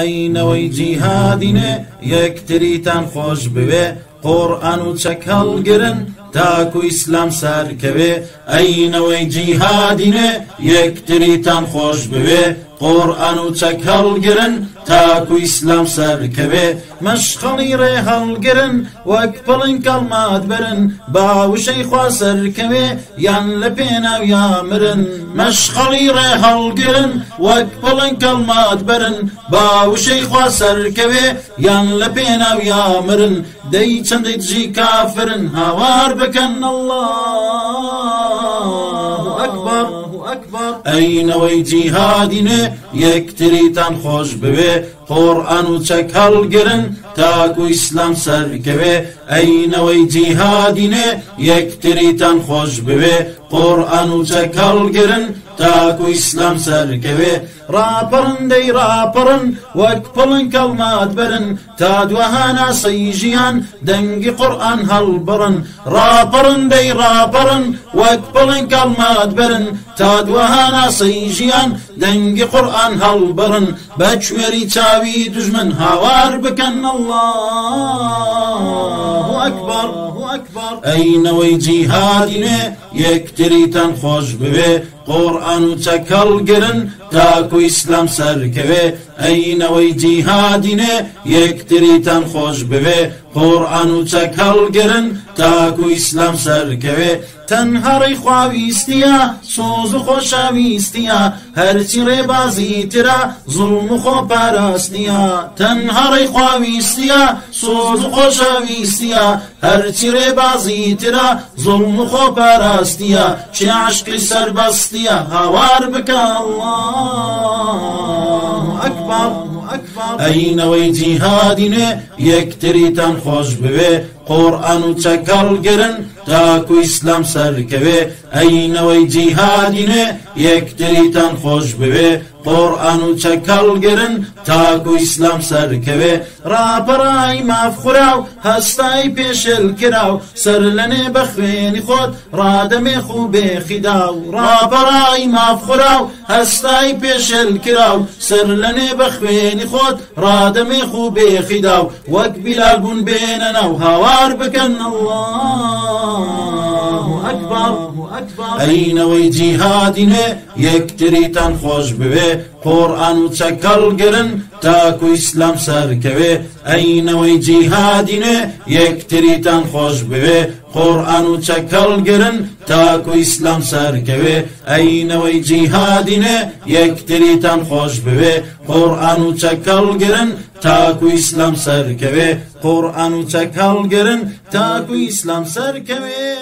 ئەینەوەی جیهادینێ یەکتریتان خۆش بوێ قۆڕان و چەکەڵگرن تاکو ئیسلام سارکەوێ ئەینەوەی جیهادینێ یەکتریتان خۆش بوێ قۆرآن و چەک هەڵگرن تاکو ئیسلام سەرکەوێ مەشخەڵی ڕێ هەڵگرن وەک پڵین کەڵمات برن باوشەی خوا سەرکەوێ یان لە پێناو یامرن مەشخەڵی ڕێ هەڵگرن وەک پڵین کەڵمات برن باوشەی خوا سەرکەوێ یان لە پێناو یامرن دەی چەندێک جی کافرن هاوار بە فكان الله أكبر ئەینەوەی جیهادینێ یەکتریتان خۆش بوێ قۆڕان و چەک هەڵگرن تاکو ئیسلام سەرکەوێ ئەینەوەی جیهادینێ یەکتریتان خۆش بوێ قۆڕان و چەک هەڵگرن تاکو ئیسلام سەرکەوێ راپەرندەی راپەڕن وەک پڵن کەڵمات برن تا دوهانا سەیژیان دەنگی قورآن هەڵبڕن راپەرندەی راپەڕن وەک پڵن کەڵمات برن تا دووەها ناسەی ژیان دەنگی قورآن هەڵبڕن بە کوێری چاوی دژمن هاوار بکەن الله ئەکبار ئەکبار ئەینەوەی جیهادینێ یەکتریتان خۆش بوێ قۆڕان و چەکەڵ گرن تاکو ئیسلام سەرکەوێ ئەینەوەی جیهادینێ یەکتریتان خۆش بوێ قۆڕان و چەکەڵ گرن تاکو ئیسلام سەرکەوێ تەنهاڕی خواویستە سۆز و خۆشەویستە هەرچی ڕێبازی ترا زڵم و خۆپاراستە تەنهاڕی خواویستە سۆز و خۆشەویستە هەرچی ڕێبازی ترە زڵم و خۆپەراستە چی عشقی سربەستە هاوار بکەڵ ئەکبڵ. ئەینەوەی جیهادینێ یەکتریتان خۆش بوێ قۆڕان و چەکەڵ گرن تاکو ئیسلام سەرکەوێ ئەینەوەی جیهادینێ یەکتریتان خۆش بوێ قۆڕان و چەکەڵگرن تاکو ئیسلام سەرکەوێ ڕاپەڕای مافخورا و هەستای پێشل کرا و سەر لەنێ بە خوێنی خۆت ڕادەمێ خوو بێخیدا و ڕاپەڕای مافخورا و هەستای پێشل کرا و سەر لەنێ بە خوێنی خۆت ڕادەمێ خوو بێخیدا و وەک بیلال بوون بێنە ناو هاوار بکەن الله ئەکبار. ئەینەوەی جیهادینێ یەکتریتان خۆش بوێ قۆڕان و چەکەڵ گرن تاکو ئیسلام سەرکەوێ ئەینەوەی جیهادینێ یەکتریتان خۆش بوێ قۆڕان و چەکەڵ گرن تاکو ئیسلام سەرکەوێ ئەینەوەی جیهادینێ یەکتریتان خۆش بوێ قۆڕان و چەکەڵ گرن تاکو ئیسلام سەرکەوێ قۆڕان و چەکەڵ گرن تاکو ئیسلام سەرکەوێ